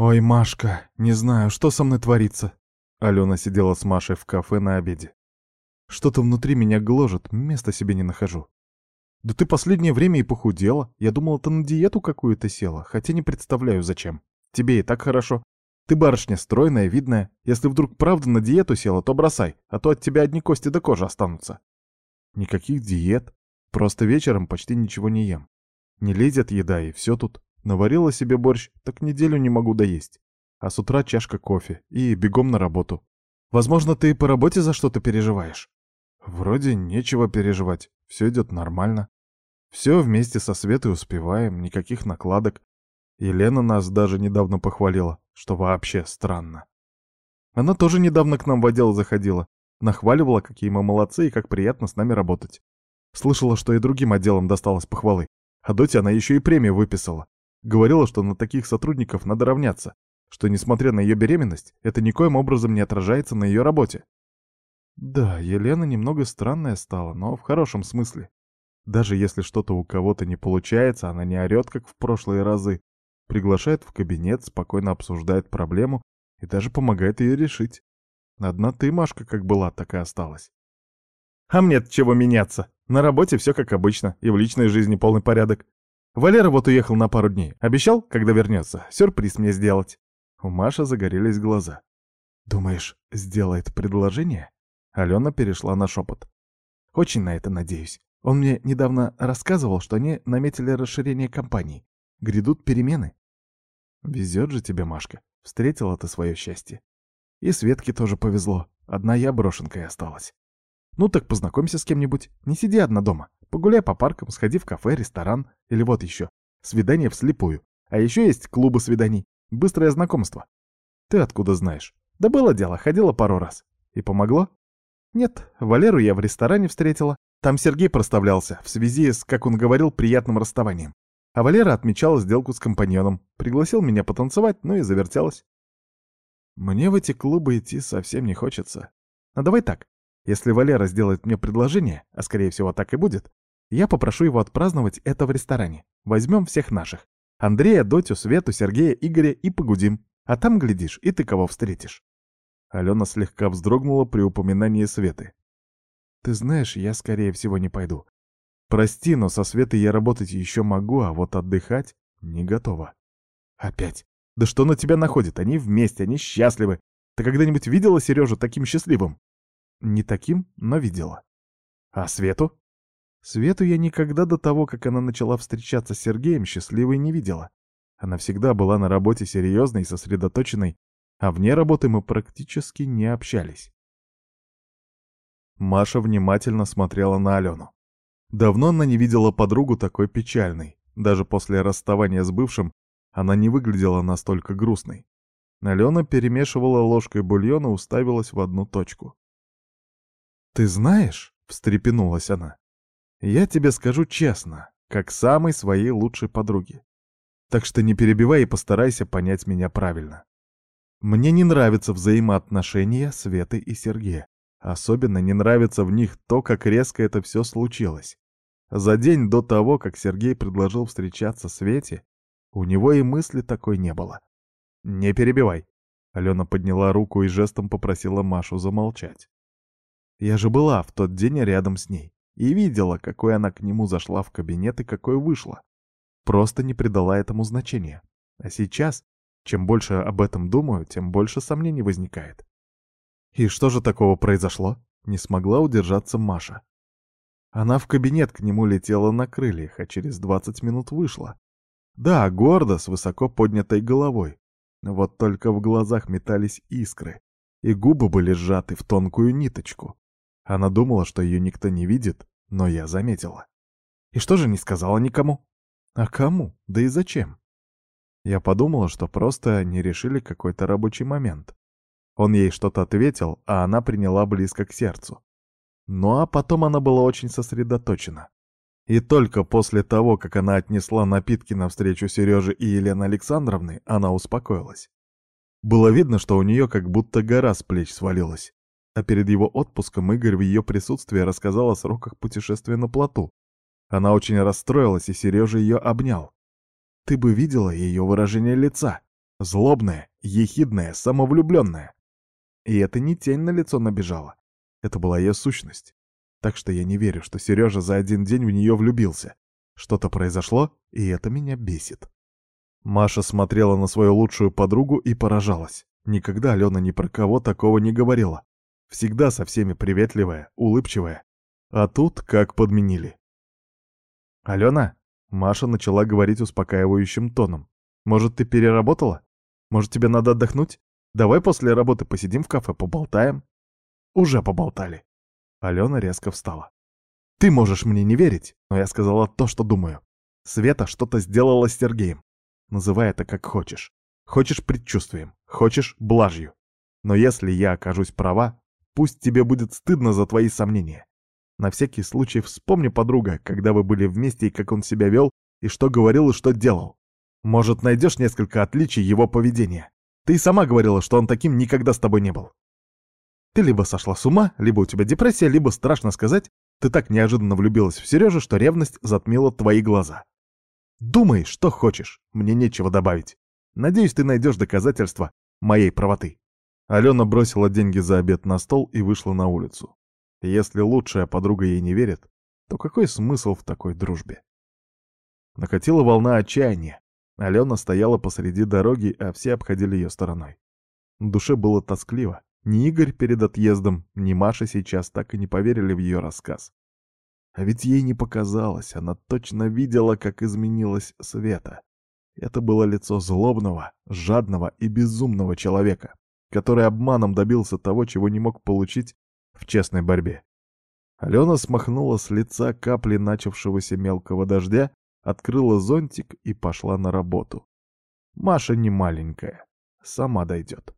«Ой, Машка, не знаю, что со мной творится?» Алена сидела с Машей в кафе на обеде. «Что-то внутри меня гложет, места себе не нахожу». «Да ты последнее время и похудела. Я думала, ты на диету какую-то села, хотя не представляю, зачем. Тебе и так хорошо. Ты барышня стройная, видная. Если вдруг правда на диету села, то бросай, а то от тебя одни кости до кожи останутся». «Никаких диет. Просто вечером почти ничего не ем. Не лезет еда, и все тут. Наварила себе борщ, так неделю не могу доесть. А с утра чашка кофе и бегом на работу. Возможно, ты по работе за что-то переживаешь? Вроде нечего переживать, все идет нормально. Все вместе со Светой успеваем, никаких накладок. Елена нас даже недавно похвалила, что вообще странно. Она тоже недавно к нам в отдел заходила, нахваливала, какие мы молодцы и как приятно с нами работать. Слышала, что и другим отделам досталось похвалы. А Доте она еще и премию выписала. Говорила, что на таких сотрудников надо равняться, что, несмотря на ее беременность, это никоим образом не отражается на ее работе. Да, Елена немного странная стала, но в хорошем смысле. Даже если что-то у кого-то не получается, она не орет, как в прошлые разы. Приглашает в кабинет, спокойно обсуждает проблему и даже помогает ее решить. Одна ты, Машка, как была, так и осталась. А мне-то чего меняться? На работе все как обычно, и в личной жизни полный порядок. Валера вот уехал на пару дней. Обещал, когда вернется, сюрприз мне сделать. У Маши загорелись глаза. «Думаешь, сделает предложение?» Алена перешла на шепот. «Очень на это надеюсь. Он мне недавно рассказывал, что они наметили расширение компании. Грядут перемены. Везет же тебе, Машка. Встретила ты свое счастье. И Светке тоже повезло. Одна я брошенкой осталась. Ну так познакомься с кем-нибудь. Не сиди одна дома. Погуляй по паркам, сходи в кафе, ресторан. Или вот еще. Свидание вслепую. А еще есть клубы свиданий. Быстрое знакомство. Ты откуда знаешь? Да было дело, ходила пару раз. И помогло? Нет, Валеру я в ресторане встретила. Там Сергей проставлялся, в связи с, как он говорил, приятным расставанием. А Валера отмечал сделку с компаньоном. Пригласил меня потанцевать, ну и завертелась. Мне в эти клубы идти совсем не хочется. Но давай так. Если Валера сделает мне предложение, а скорее всего так и будет, я попрошу его отпраздновать это в ресторане. Возьмем всех наших. Андрея, Дотю, Свету, Сергея, Игоря и погудим. А там, глядишь, и ты кого встретишь. Алена слегка вздрогнула при упоминании Светы. «Ты знаешь, я, скорее всего, не пойду. Прости, но со Светой я работать еще могу, а вот отдыхать не готова». «Опять? Да что на тебя находит? Они вместе, они счастливы. Ты когда-нибудь видела Сережу таким счастливым?» «Не таким, но видела». «А Свету?» Свету я никогда до того, как она начала встречаться с Сергеем, счастливой не видела. Она всегда была на работе серьезной и сосредоточенной, а вне работы мы практически не общались. Маша внимательно смотрела на Алену. Давно она не видела подругу такой печальной. Даже после расставания с бывшим она не выглядела настолько грустной. Алена перемешивала ложкой бульон и уставилась в одну точку. «Ты знаешь?» — встрепенулась она. «Я тебе скажу честно, как самой своей лучшей подруге. Так что не перебивай и постарайся понять меня правильно. Мне не нравятся взаимоотношения Светы и Сергея. Особенно не нравится в них то, как резко это все случилось. За день до того, как Сергей предложил встречаться Свете, у него и мысли такой не было. «Не перебивай!» Алена подняла руку и жестом попросила Машу замолчать. Я же была в тот день рядом с ней и видела, какой она к нему зашла в кабинет и какой вышла. Просто не придала этому значения. А сейчас чем больше об этом думаю, тем больше сомнений возникает. И что же такого произошло? Не смогла удержаться Маша. Она в кабинет к нему летела на крыльях, а через 20 минут вышла. Да, гордо, с высоко поднятой головой. Вот только в глазах метались искры, и губы были сжаты в тонкую ниточку. Она думала, что ее никто не видит, но я заметила. И что же не сказала никому? А кому? Да и зачем? Я подумала, что просто не решили какой-то рабочий момент. Он ей что-то ответил, а она приняла близко к сердцу. Ну а потом она была очень сосредоточена. И только после того, как она отнесла напитки навстречу Сереже и Елены Александровны, она успокоилась. Было видно, что у нее как будто гора с плеч свалилась. А перед его отпуском Игорь в ее присутствии рассказал о сроках путешествия на плоту. Она очень расстроилась, и Сережа ее обнял. Ты бы видела ее выражение лица. Злобная, ехидная, самовлюбленная. И это не тень на лицо набежала. Это была ее сущность. Так что я не верю, что Сережа за один день в нее влюбился. Что-то произошло, и это меня бесит. Маша смотрела на свою лучшую подругу и поражалась. Никогда Алена ни про кого такого не говорила. Всегда со всеми приветливая, улыбчивая. А тут как подменили. «Алена?» — Маша начала говорить успокаивающим тоном. «Может, ты переработала? Может, тебе надо отдохнуть? Давай после работы посидим в кафе, поболтаем?» «Уже поболтали». Алена резко встала. «Ты можешь мне не верить, но я сказала то, что думаю. Света что-то сделала с Сергеем. Называй это как хочешь. Хочешь предчувствием, хочешь блажью. Но если я окажусь права, пусть тебе будет стыдно за твои сомнения. На всякий случай вспомни, подруга, когда вы были вместе и как он себя вел, и что говорил и что делал. Может, найдешь несколько отличий его поведения. Ты сама говорила, что он таким никогда с тобой не был. Ты либо сошла с ума, либо у тебя депрессия, либо, страшно сказать, ты так неожиданно влюбилась в Сережу, что ревность затмила твои глаза. Думай, что хочешь, мне нечего добавить. Надеюсь, ты найдешь доказательства моей правоты. Алена бросила деньги за обед на стол и вышла на улицу. Если лучшая подруга ей не верит, то какой смысл в такой дружбе? Накатила волна отчаяния. Алена стояла посреди дороги, а все обходили ее стороной. Душе было тоскливо. Ни Игорь перед отъездом, ни Маша сейчас так и не поверили в ее рассказ. А ведь ей не показалось, она точно видела, как изменилась Света. Это было лицо злобного, жадного и безумного человека, который обманом добился того, чего не мог получить в честной борьбе. Алена смахнула с лица капли начавшегося мелкого дождя, открыла зонтик и пошла на работу. Маша не маленькая, сама дойдет.